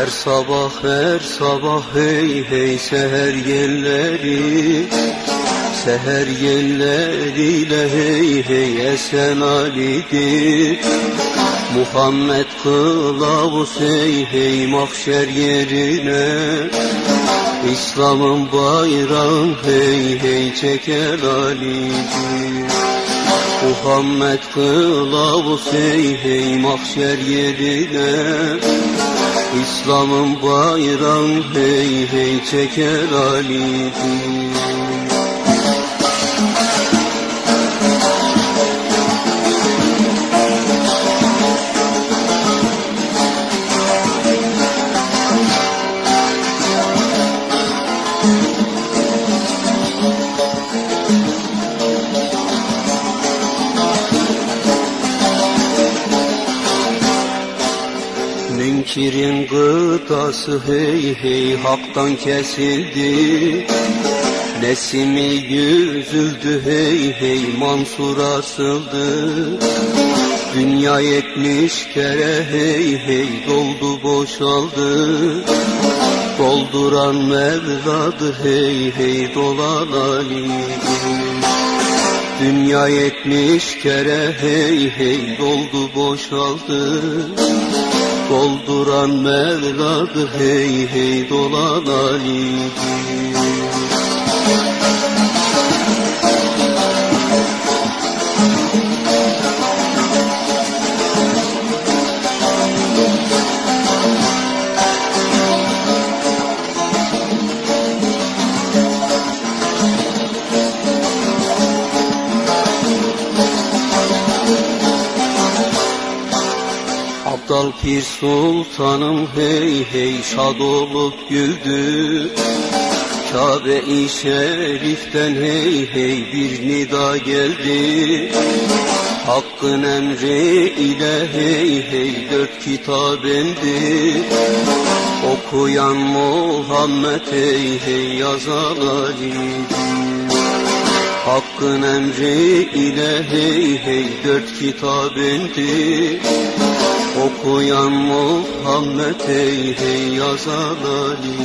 Her sabah her sabah hey hey seher yelleri. Seher yelleriyle hey hey esen Ali'dir Muhammed kılavuz hey hey mahşer yerine. İslam'ın bayrağı hey hey çeker Ali'dir Muhammed kılavuz hey hey mahşer yerine İslam'ın bayrağı hey hey çeker Ali'dir Münkirin gıdası hey hey haktan kesildi. Nesimi yüzüldü hey hey Mansur asıldı. Dünya yetmiş kere hey hey doldu boşaldı. Dolduran Mevladır hey hey dolan Ali'dir. Dünya yetmiş kere hey hey doldu boşaldı Dolduran Mevladır hey hey dolan Ali'dir Pir Sultanım hey hey şad olup güldü. Kabe-i Şerif'ten hey hey bir nida geldi. Hakkın emri ile hey hey dört kitap indi Okuyan Muhammed hey hey yazan Ali'dir Hakkın emri ile hey hey dört kitap indi. Okuyan Muhammed hey hey yazan Ali